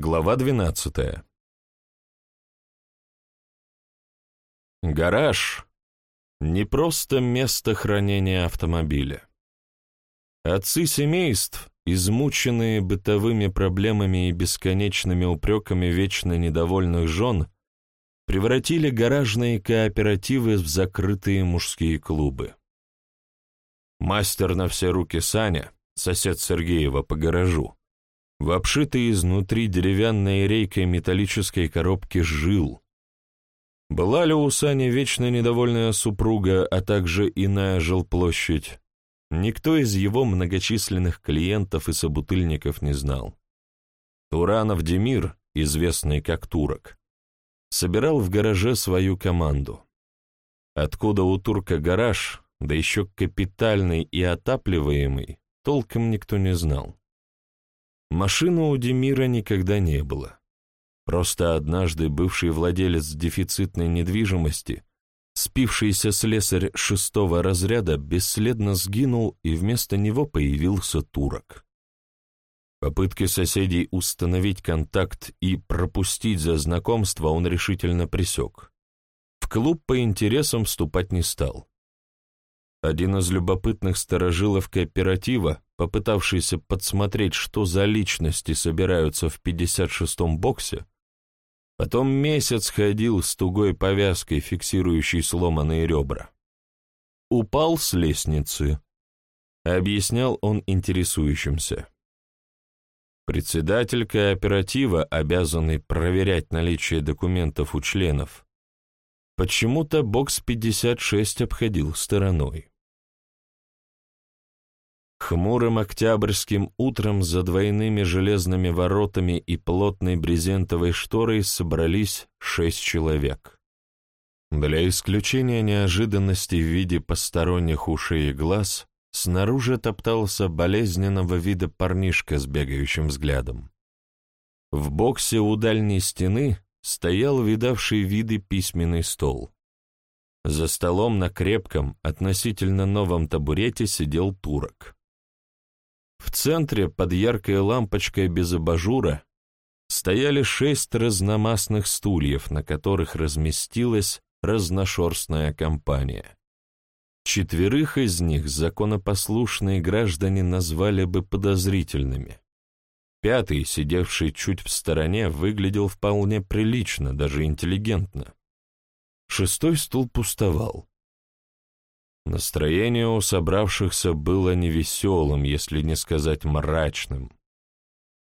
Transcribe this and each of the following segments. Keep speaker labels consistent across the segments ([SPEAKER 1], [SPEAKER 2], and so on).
[SPEAKER 1] Глава 12. Гараж — не просто место хранения автомобиля. Отцы семейств, измученные бытовыми проблемами и бесконечными упреками вечно недовольных жен, превратили гаражные кооперативы в закрытые мужские клубы. Мастер на все руки Саня, сосед Сергеева по гаражу, в обшитой изнутри деревянной рейкой металлической коробки жил. Была ли у Сани вечно недовольная супруга, а также иная жилплощадь, никто из его многочисленных клиентов и собутыльников не знал. Туранов Демир, известный как Турок, собирал в гараже свою команду. Откуда у турка гараж, да еще капитальный и отапливаемый, толком никто не знал. Машины у Демира никогда не было. Просто однажды бывший владелец дефицитной недвижимости, спившийся слесарь шестого разряда, бесследно сгинул, и вместо него появился турок. Попытки соседей установить контакт и пропустить за знакомство он решительно пресек. В клуб по интересам вступать не стал. Один из любопытных сторожилов кооператива, попытавшийся подсмотреть, что за личности собираются в 56-м боксе, потом месяц ходил с тугой повязкой, фиксирующей сломанные ребра. Упал с лестницы, объяснял он интересующимся. Председатель кооператива, обязанный проверять наличие документов у членов, почему-то бокс 56 обходил стороной. Хмурым октябрьским утром за двойными железными воротами и плотной брезентовой шторой собрались шесть человек. Для исключения неожиданности в виде посторонних ушей и глаз снаружи топтался болезненного вида парнишка с бегающим взглядом. В боксе у дальней стены стоял видавший виды письменный стол. За столом на крепком, относительно новом табурете сидел турок. В центре, под яркой лампочкой без абажура, стояли шесть разномастных стульев, на которых разместилась разношерстная компания. Четверых из них законопослушные граждане назвали бы подозрительными. Пятый, сидевший чуть в стороне, выглядел вполне прилично, даже интеллигентно. Шестой стул пустовал. Настроение у собравшихся было невеселым, если не сказать мрачным.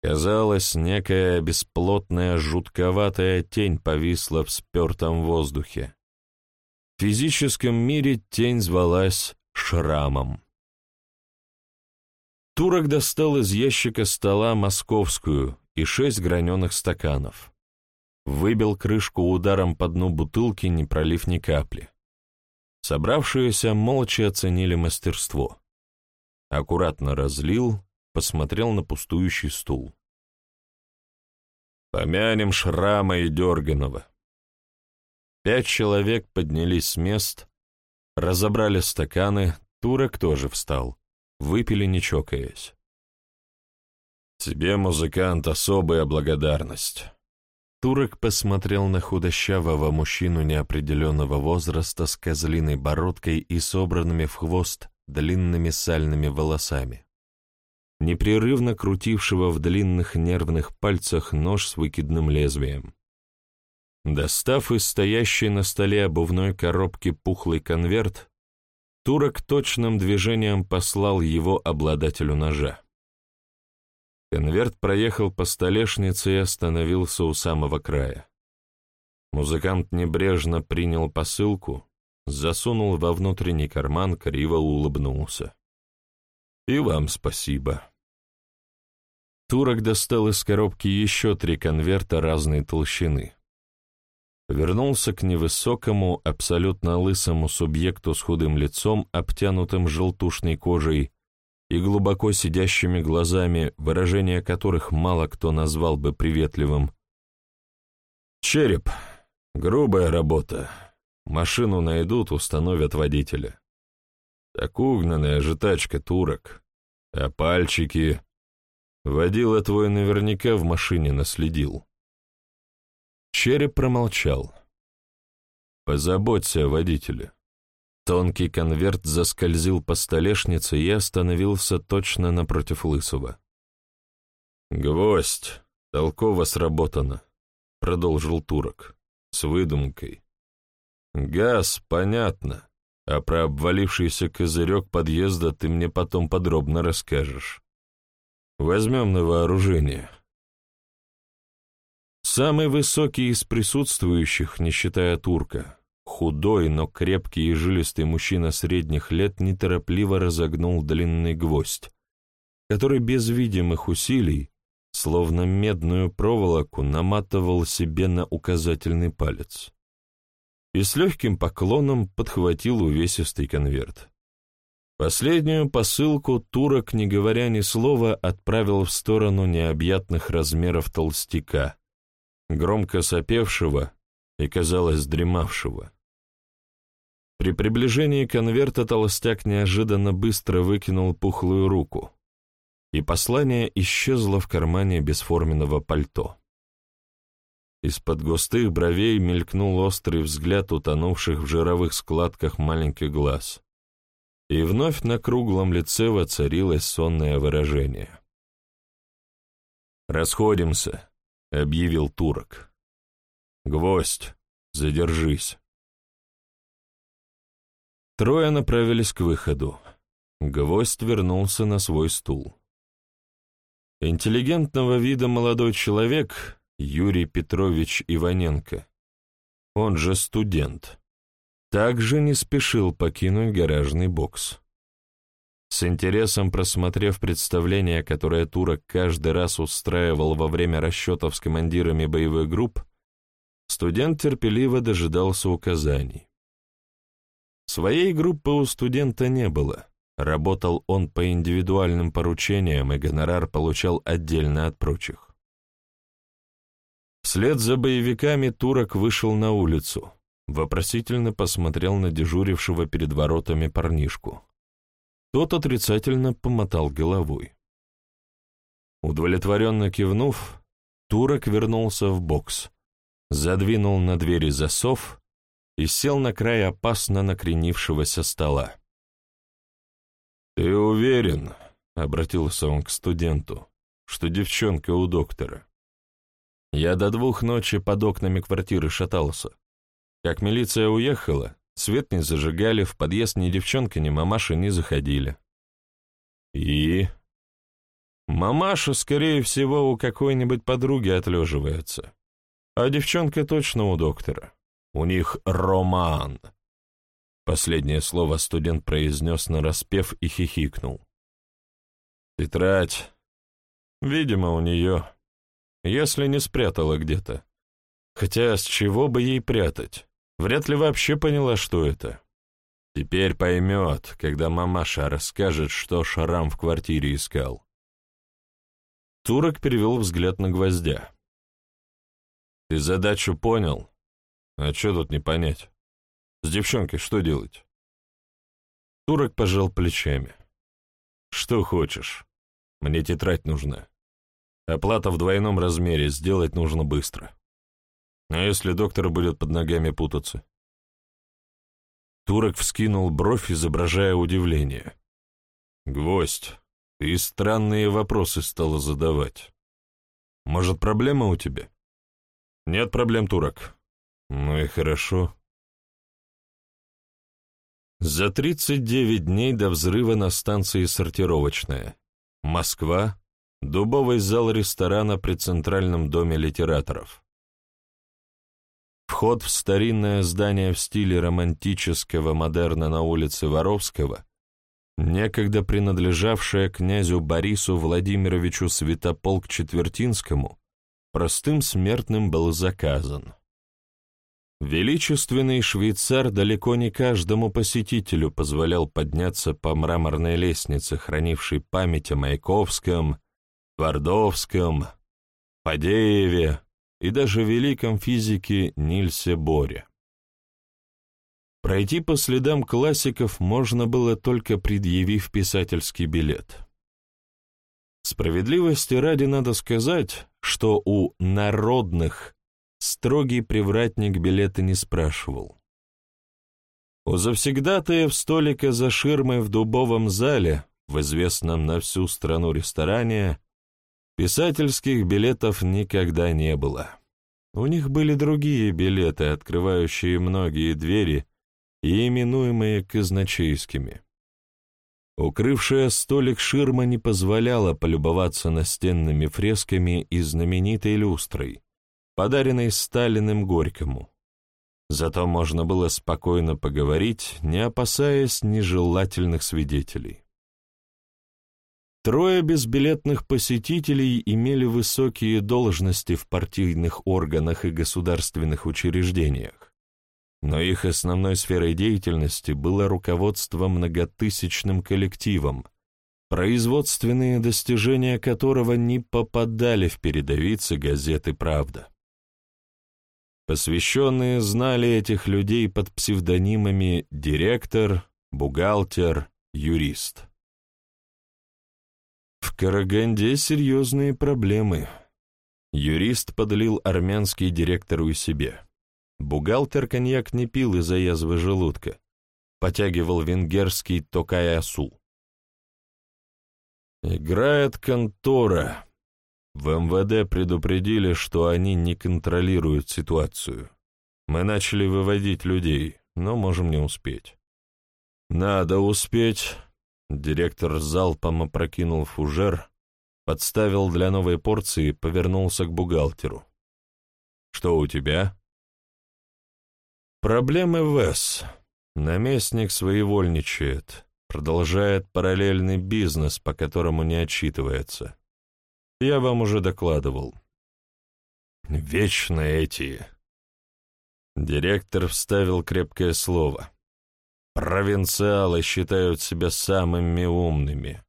[SPEAKER 1] Казалось, некая бесплотная жутковатая тень повисла в спертом воздухе. В физическом мире тень звалась шрамом. Турок достал из ящика стола московскую и шесть граненых стаканов. Выбил крышку ударом по дну бутылки, не пролив ни капли. Собравшиеся молча оценили мастерство. Аккуратно разлил, посмотрел на пустующий стул. «Помянем Шрама и Дерганова». Пять человек поднялись с мест, разобрали стаканы, Турок тоже встал, выпили не чокаясь. «Тебе, музыкант, особая благодарность». Турок посмотрел на худощавого мужчину неопределенного возраста с козлиной бородкой и собранными в хвост длинными сальными волосами, непрерывно крутившего в длинных нервных пальцах нож с выкидным лезвием. Достав из стоящей на столе обувной коробки пухлый конверт, Турок точным движением послал его обладателю ножа. Конверт проехал по столешнице и остановился у самого края. Музыкант небрежно принял посылку, засунул во внутренний карман, криво улыбнулся. «И вам спасибо». Турок достал из коробки еще три конверта разной толщины. Вернулся к невысокому, абсолютно лысому субъекту с худым лицом, обтянутым желтушной кожей, и глубоко сидящими глазами, выражение которых мало кто назвал бы приветливым. «Череп. Грубая работа. Машину найдут, установят водителя. Так угнанная же тачка турок. А пальчики...» Водила твой наверняка в машине наследил. Череп промолчал. Позаботься о водителе. Тонкий конверт заскользил по столешнице и остановился точно напротив Лысого. «Гвоздь. Толково сработано», — продолжил турок. «С выдумкой. Газ, понятно. А про обвалившийся козырек подъезда ты мне потом подробно расскажешь. Возьмем на вооружение». Самый высокий из присутствующих, не считая турка, Худой, но крепкий и жилистый мужчина средних лет неторопливо разогнул длинный гвоздь, который без видимых усилий, словно медную проволоку, наматывал себе на указательный палец. И с легким поклоном подхватил увесистый конверт. Последнюю посылку турок, не говоря ни слова, отправил в сторону необъятных размеров толстяка, громко сопевшего и, казалось, дремавшего. При приближении конверта толстяк неожиданно быстро выкинул пухлую руку, и послание исчезло в кармане бесформенного пальто. Из-под густых бровей мелькнул острый взгляд утонувших в жировых складках маленьких глаз, и вновь на круглом лице воцарилось сонное выражение. «Расходимся», — объявил турок. «Гвоздь, задержись». Трое направились к выходу. Гвоздь вернулся на свой стул. Интеллигентного вида молодой человек, Юрий Петрович Иваненко, он же студент, также не спешил покинуть гаражный бокс. С интересом просмотрев представление, которое Турок каждый раз устраивал во время расчетов с командирами боевых групп, студент терпеливо дожидался указаний. Своей группы у студента не было. Работал он по индивидуальным поручениям, и гонорар получал отдельно от прочих. Вслед за боевиками турок вышел на улицу, вопросительно посмотрел на дежурившего перед воротами парнишку. Тот отрицательно помотал головой. Удовлетворенно кивнув, турок вернулся в бокс, задвинул на двери засов и сел на край опасно накренившегося стола. «Ты уверен?» — обратился он к студенту, что девчонка у доктора. Я до двух ночи под окнами квартиры шатался. Как милиция уехала, свет не зажигали, в подъезд ни девчонка, ни мамаша не заходили. И... Мамаша, скорее всего, у какой-нибудь подруги отлеживается, а девчонка точно у доктора. У них роман. Последнее слово студент произнес нараспев и хихикнул. Тетрадь. Видимо, у нее. Если не спрятала где-то. Хотя с чего бы ей прятать? Вряд ли вообще поняла, что это. Теперь поймет, когда мамаша расскажет, что Шарам в квартире искал. Турок перевел взгляд на гвоздя. «Ты задачу понял?» А что тут не понять? С девчонкой что делать? Турок пожал плечами. Что хочешь? Мне тетрадь нужна. Оплата в двойном размере, сделать нужно быстро. А если доктор будет под ногами путаться? Турок вскинул бровь, изображая удивление. «Гвоздь, ты странные вопросы стала задавать. Может, проблема у тебя?» «Нет проблем, Турок. Ну и хорошо. За 39 дней до взрыва на станции «Сортировочная». Москва. Дубовый зал ресторана при Центральном доме литераторов. Вход в старинное здание в стиле романтического модерна на улице Воровского, некогда принадлежавшее князю Борису Владимировичу Святополк-Четвертинскому, простым смертным был заказан. Величественный швейцар далеко не каждому посетителю позволял подняться по мраморной лестнице, хранившей память о Маяковском, Твардовском, Фадееве и даже великом физике Нильсе Боре. Пройти по следам классиков можно было только предъявив писательский билет. Справедливости ради надо сказать, что у народных строгий привратник билеты не спрашивал. У завсегдатаев столика за ширмой в дубовом зале, в известном на всю страну ресторане, писательских билетов никогда не было. У них были другие билеты, открывающие многие двери и именуемые казначейскими. Укрывшая столик ширма не позволяла полюбоваться настенными фресками и знаменитой люстрой, подаренной Сталиным Горькому. Зато можно было спокойно поговорить, не опасаясь нежелательных свидетелей. Трое безбилетных посетителей имели высокие должности в партийных органах и государственных учреждениях, но их основной сферой деятельности было руководство многотысячным коллективом, производственные достижения которого не попадали в передовицы газеты «Правда». Посвященные знали этих людей под псевдонимами «директор», «бухгалтер», «юрист». В Караганде серьезные проблемы. Юрист подлил армянский директору и себе. Бухгалтер коньяк не пил из-за язвы желудка. Потягивал венгерский токаясу. Играет контора, в МВД предупредили, что они не контролируют ситуацию. Мы начали выводить людей, но можем не успеть. Надо успеть. Директор залпом опрокинул фужер, подставил для новой порции, повернулся к бухгалтеру. Что у тебя? Проблемы ВЭС. Наместник своевольничает, продолжает параллельный бизнес, по которому не отчитывается. Я вам уже докладывал. Вечно эти. Директор вставил крепкое слово. Провинциалы считают себя самыми умными.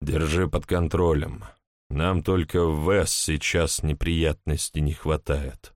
[SPEAKER 1] Держи под контролем. Нам только в ВЭС сейчас неприятностей не хватает.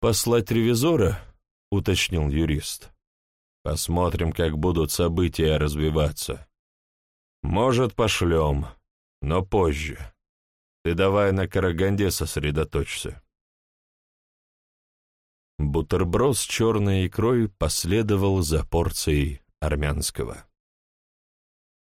[SPEAKER 1] «Послать ревизора?» — уточнил юрист. «Посмотрим, как будут события развиваться. Может, пошлем, но позже. Ты давай на Караганде сосредоточься. Бутерброд с черной икрой последовал за порцией армянского.